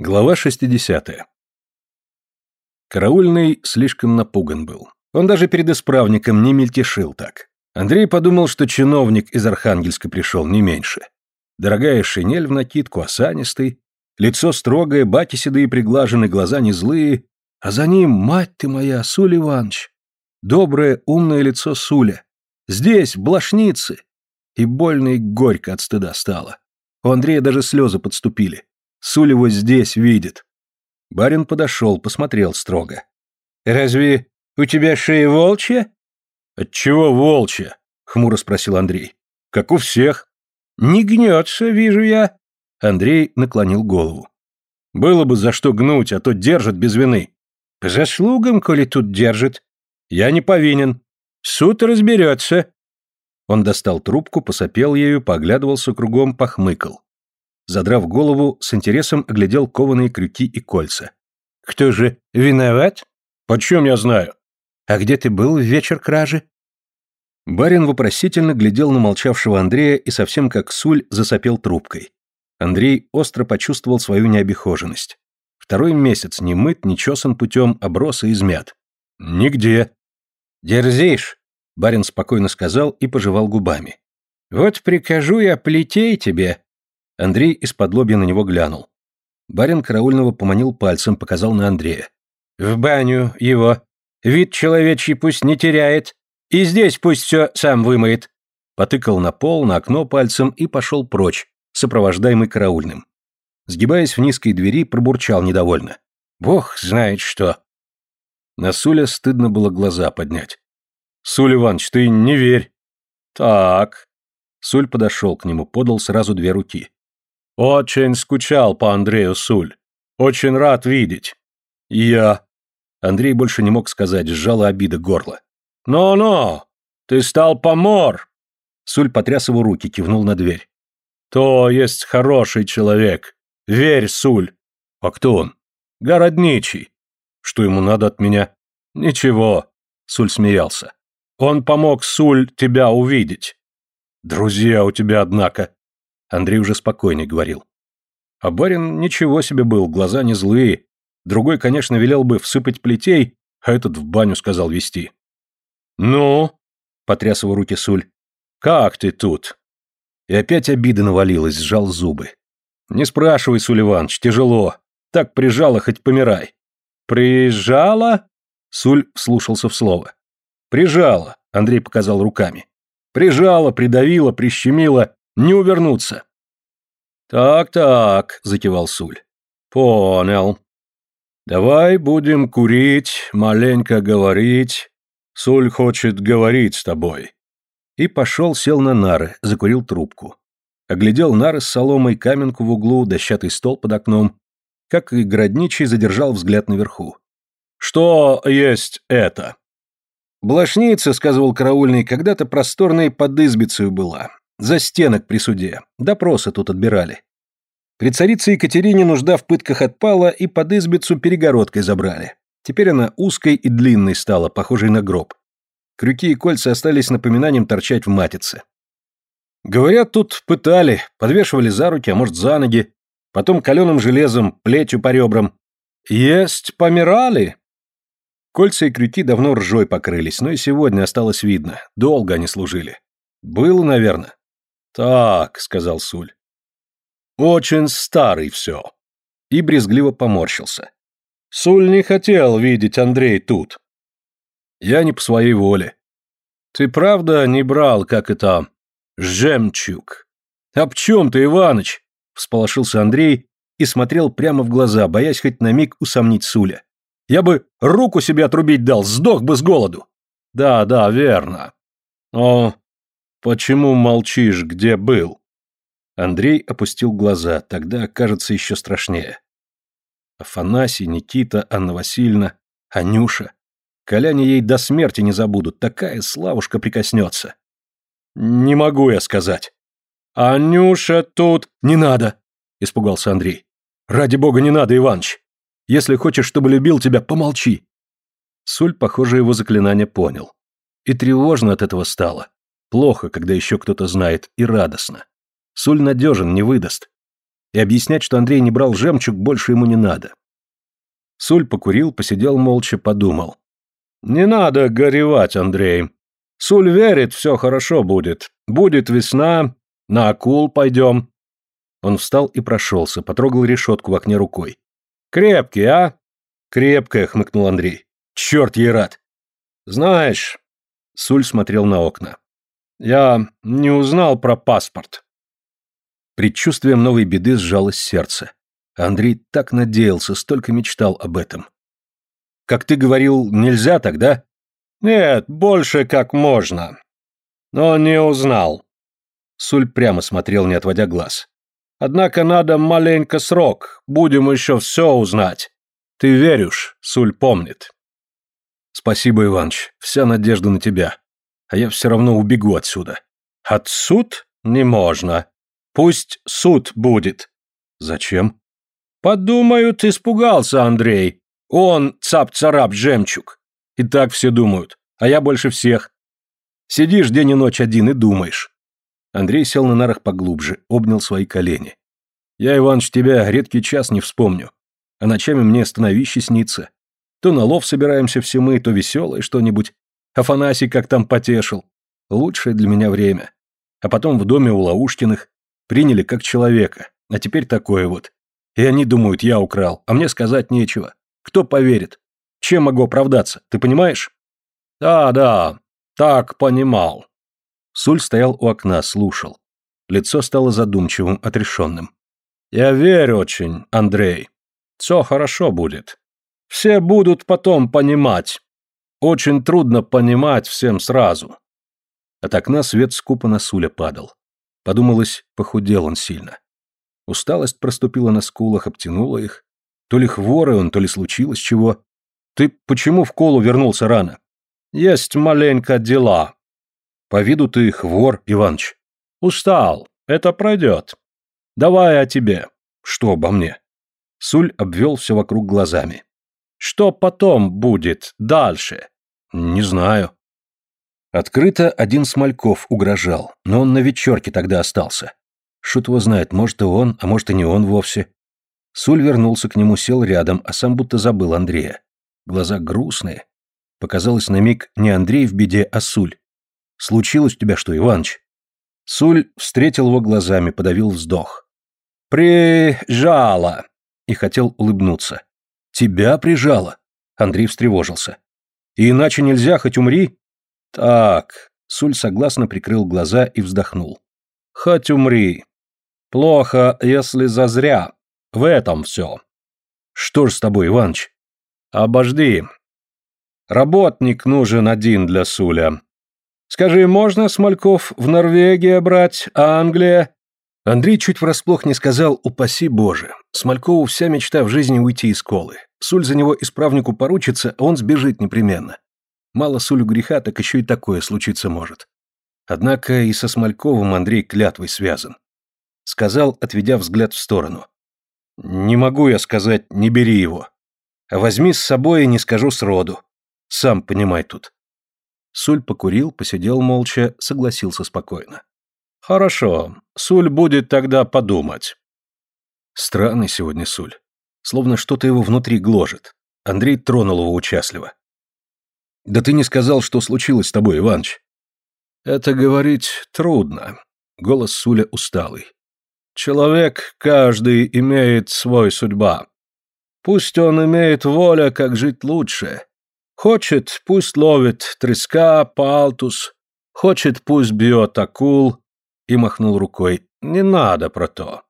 Глава 60. Караульный слишком напуган был. Он даже перед исправником не мельтешил так. Андрей подумал, что чиновник из Архангельска пришел не меньше. Дорогая шинель в накидку, осанистый, лицо строгое, баки седые приглажены, глаза не злые, а за ним, мать ты моя, Суль Иванович. Доброе, умное лицо Суля. Здесь, в Блошнице. И больно и горько от стыда стало. У Андрея даже слезы подступили. Суль его здесь видит. Барин подошел, посмотрел строго. «Разве у тебя шея волчья?» «Отчего волчья?» — хмуро спросил Андрей. «Как у всех». «Не гнется, вижу я». Андрей наклонил голову. «Было бы за что гнуть, а то держит без вины». «По заслугам, коли тут держит». «Я не повинен. Суд разберется». Он достал трубку, посопел ею, поглядывался кругом, похмыкал задрав голову, с интересом оглядел кованые крюки и кольца. «Кто же виноват?» «Почем я знаю?» «А где ты был в вечер кражи?» Барин вопросительно глядел на молчавшего Андрея и совсем как суль засопел трубкой. Андрей остро почувствовал свою необихоженность. Второй месяц не мыт, не чесан путем, оброс и измят. «Нигде». «Дерзишь», — барин спокойно сказал и пожевал губами. «Вот прикажу я плетей тебе, Андрей из-под лобья на него глянул. Барин караульного поманил пальцем, показал на Андрея. «В баню его. Вид человечий пусть не теряет. И здесь пусть все сам вымоет». Потыкал на пол, на окно пальцем и пошел прочь, сопровождаемый караульным. Сгибаясь в низкой двери, пробурчал недовольно. «Бог знает что». На Суля стыдно было глаза поднять. «Суль Иванович, ты не верь». «Так». Суль подошел к нему, подал сразу две руки. Очень скучал по Андрею Суль. Очень рад видеть. Я... Андрей больше не мог сказать, сжала обида горло. «Но-но! Ты стал помор!» Суль потряс его руки, кивнул на дверь. «То есть хороший человек. Верь, Суль!» «А кто он?» «Городничий». «Что ему надо от меня?» «Ничего», — Суль смеялся. «Он помог, Суль, тебя увидеть». «Друзья у тебя, однако», Андрей уже спокойнее говорил. А барин ничего себе был, глаза не злые. Другой, конечно, велел бы всыпать плетей, а этот в баню сказал вести. «Ну?» — потряс его руки Суль. «Как ты тут?» И опять обида навалилась, сжал зубы. «Не спрашивай, Суль Иванович, тяжело. Так прижало, хоть помирай». «Прижала?» — Суль вслушался в слово. «Прижала», — Андрей показал руками. «Прижала, придавила, прищемила, не увернуться. Так-так, закивал Суль. Понял. Давай будем курить, маленько говорить. Суль хочет говорить с тобой. И пошел, сел на нары, закурил трубку. Оглядел нары с соломой, каменку в углу, дощатый стол под окном. Как и городничий задержал взгляд наверху. «Что есть это?» «Блошница», — сказывал караульный, — «когда-то просторной под избицей была. За стенок при суде. Допросы тут отбирали. При царице Екатерине нужда в пытках отпала, и под избицу перегородкой забрали. Теперь она узкой и длинной стала, похожей на гроб. Крюки и кольца остались напоминанием торчать в матице. Говорят, тут пытали, подвешивали за руки, а может за ноги, потом каленым железом, плетью по ребрам. Есть помирали. Кольца и крюки давно ржой покрылись, но и сегодня осталось видно. Долго они служили. Было, наверное. «Так», — сказал Суль. «Очень старый все». И брезгливо поморщился. «Суль не хотел видеть Андрей тут». «Я не по своей воле». «Ты правда не брал, как это, жемчуг?» «Об чем ты, Иваныч?» — всполошился Андрей и смотрел прямо в глаза, боясь хоть на миг усомнить Суля. «Я бы руку себе отрубить дал, сдох бы с голоду». «Да, да, верно. О, «Почему молчишь, где был?» Андрей опустил глаза, тогда кажется еще страшнее. Афанасий, Никита, Анна Васильевна, Анюша. Коляне ей до смерти не забудут, такая славушка прикоснется. «Не могу я сказать». «Анюша тут...» «Не надо!» — испугался Андрей. «Ради бога, не надо, Иваныч! Если хочешь, чтобы любил тебя, помолчи!» Суль, похоже, его заклинание понял. И тревожно от этого стало. Плохо, когда еще кто-то знает, и радостно. Суль надежен, не выдаст. и объяснять, что Андрей не брал жемчуг, больше ему не надо. Суль покурил, посидел молча, подумал. «Не надо горевать, Андрей. Суль верит, все хорошо будет. Будет весна, на акул пойдем». Он встал и прошелся, потрогал решетку в окне рукой. «Крепкий, а?» «Крепкая», — хмыкнул Андрей. «Черт ей рад!» «Знаешь...» — Суль смотрел на окна. «Я не узнал про паспорт». Предчувствием новой беды сжалось сердце. Андрей так надеялся, столько мечтал об этом. «Как ты говорил, нельзя тогда?» «Нет, больше как можно. Но не узнал». Суль прямо смотрел, не отводя глаз. «Однако надо маленько срок, будем еще все узнать. Ты веришь, Суль помнит». «Спасибо, Иваныч, вся надежда на тебя. А я все равно убегу отсюда». «От суд? Не можно. Пусть суд будет». «Зачем?» «Подумают, испугался Андрей. Он цап-царап жемчуг. И так все думают, а я больше всех. Сидишь день и ночь один и думаешь». Андрей сел на нарах поглубже, обнял свои колени. «Я, Иваныч, тебя редкий час не вспомню. А ночами мне становище снится. То на лов собираемся все мы, то веселое что-нибудь. Афанасий как там потешил. Лучшее для меня время. А потом в доме у Лаушкиных приняли как человека. А теперь такое вот. И они думают, я украл, а мне сказать нечего. Кто поверит? Чем могу оправдаться, ты понимаешь? Да, да, так понимал. Суль стоял у окна, слушал. Лицо стало задумчивым, отрешенным. Я верю очень, Андрей. Все хорошо будет. Все будут потом понимать. Очень трудно понимать всем сразу. От окна свет скупо на Суля падал. Подумалось, похудел он сильно. Усталость проступила на скулах, обтянула их. То ли хворый он, то ли случилось чего. Ты почему в колу вернулся рано? Есть маленько дела. По виду ты хвор, Иваныч. Устал. Это пройдет. Давай о тебе. Что обо мне? Суль обвел все вокруг глазами. «Что потом будет дальше?» «Не знаю». Открыто один Смольков угрожал, но он на вечерке тогда остался. Шут его знает, может и он, а может и не он вовсе. Суль вернулся к нему, сел рядом, а сам будто забыл Андрея. Глаза грустные. Показалось на миг не Андрей в беде, а Суль. «Случилось у тебя что, Иваныч?» Суль встретил его глазами, подавил вздох. «Прижала!» и хотел улыбнуться. «Тебя прижало!» Андрей встревожился. «И иначе нельзя, хоть умри?» «Так...» Суль согласно прикрыл глаза и вздохнул. «Хоть умри. Плохо, если зазря. В этом все». «Что ж с тобой, Иваныч?» «Обожди. Работник нужен один для Суля. Скажи, можно Смольков в Норвегию брать, а Англия? Андрей чуть врасплох не сказал «упаси Боже». Смолькову вся мечта в жизни уйти из колы. Суль за него исправнику поручится, а он сбежит непременно. Мало Сулю греха, так еще и такое случиться может. Однако и со Смольковым Андрей клятвой связан. Сказал, отведя взгляд в сторону. «Не могу я сказать, не бери его. А возьми с собой и не скажу сроду. Сам понимай тут». Суль покурил, посидел молча, согласился спокойно. Хорошо, Суль будет тогда подумать. Странный сегодня Суль. Словно что-то его внутри гложет. Андрей тронул его участливо. Да ты не сказал, что случилось с тобой, Иваныч. Это говорить трудно. Голос Суля усталый. Человек каждый имеет свой судьба. Пусть он имеет воля, как жить лучше. Хочет, пусть ловит треска, палтус. Хочет, пусть бьет акул и махнул рукой. «Не надо про то».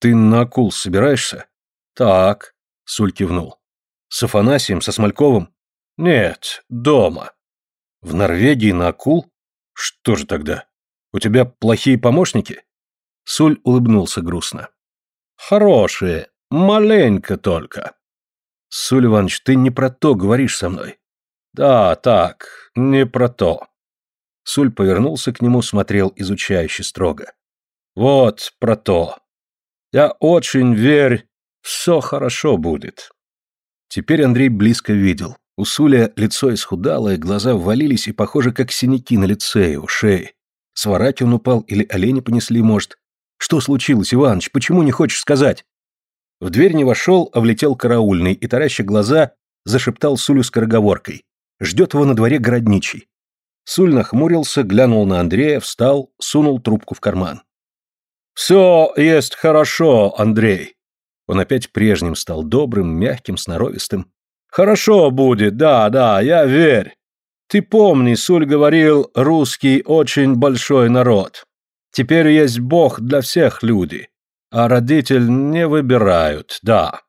«Ты на акул собираешься?» «Так», — Суль кивнул. «С Афанасием, со Смольковым?» «Нет, дома». «В Норвегии на акул? Что же тогда? У тебя плохие помощники?» Суль улыбнулся грустно. «Хорошие, маленько только». «Суль Иванович, ты не про то говоришь со мной». «Да, так, не про то». Суль повернулся к нему, смотрел изучающе строго. «Вот про то. Я очень верь, все хорошо будет». Теперь Андрей близко видел. У Суля лицо исхудалое, глаза ввалились и похоже, как синяки на лице и у шее. С он упал или олени понесли, может. Что случилось, Иваныч, почему не хочешь сказать? В дверь не вошел, а влетел караульный и, тараща глаза, зашептал Сулю скороговоркой. Ждет его на дворе городничий. Суль нахмурился, глянул на Андрея, встал, сунул трубку в карман. «Все есть хорошо, Андрей». Он опять прежним стал добрым, мягким, сноровистым. «Хорошо будет, да, да, я верь. Ты помни, Суль говорил, русский очень большой народ. Теперь есть Бог для всех людей, а родитель не выбирают, да».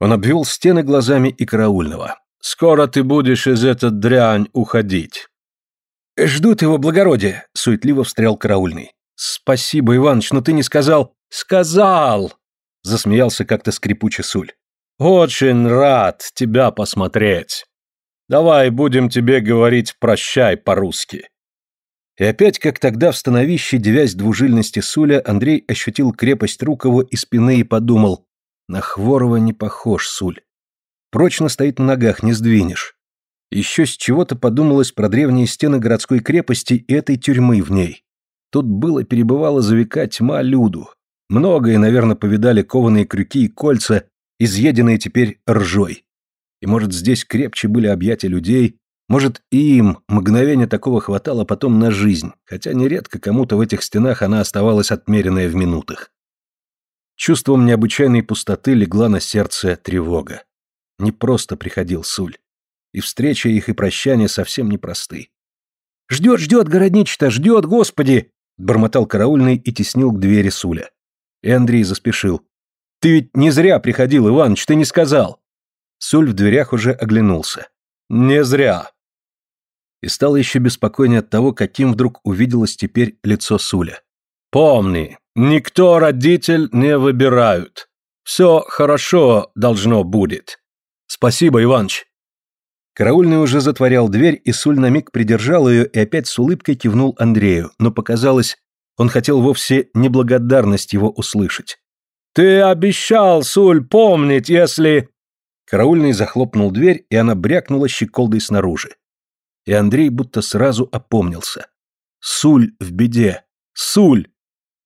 Он обвел стены глазами и караульного. «Скоро ты будешь из этой дрянь уходить». «Ждут его благородие», — суетливо встрял караульный. «Спасибо, Иваныч, но ты не сказал...» «Сказал!» — засмеялся как-то скрипуче Суль. «Очень рад тебя посмотреть. Давай будем тебе говорить «прощай» по-русски». И опять, как тогда в становище, девясь двужильности Суля, Андрей ощутил крепость рук его и спины и подумал, на Хворова не похож Суль. Прочно стоит на ногах, не сдвинешь. Еще с чего-то подумалось про древние стены городской крепости и этой тюрьмы в ней. Тут было-перебывало за века тьма люду. Многое, наверное, повидали кованые крюки и кольца, изъеденные теперь ржой. И, может, здесь крепче были объятия людей, может, и им мгновение такого хватало потом на жизнь, хотя нередко кому-то в этих стенах она оставалась отмеренная в минутах. Чувством необычайной пустоты легла на сердце тревога. Не просто приходил Суль. И встреча их и прощание совсем непросты. «Ждет, ждет, городничий-то, ждет, господи!» Бормотал караульный и теснил к двери Суля. И Андрей заспешил. «Ты ведь не зря приходил, Иваныч, ты не сказал!» Суль в дверях уже оглянулся. «Не зря!» И стало еще беспокойнее от того, каким вдруг увиделось теперь лицо Суля. «Помни, никто родитель не выбирают. Все хорошо должно будет. Спасибо, Иваныч!» Караульный уже затворял дверь, и Суль на миг придержал ее и опять с улыбкой кивнул Андрею, но показалось, он хотел вовсе неблагодарность его услышать. «Ты обещал, Суль, помнить, если...» Караульный захлопнул дверь, и она брякнула щеколдой снаружи. И Андрей будто сразу опомнился. Суль в беде. Суль!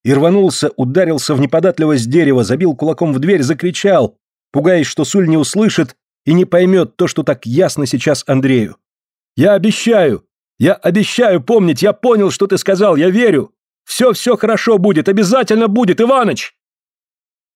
И рванулся, ударился в неподатливость дерева, забил кулаком в дверь, закричал, пугаясь, что Суль не услышит, и не поймет то, что так ясно сейчас Андрею. «Я обещаю! Я обещаю помнить! Я понял, что ты сказал! Я верю! Все-все хорошо будет! Обязательно будет, Иваныч!»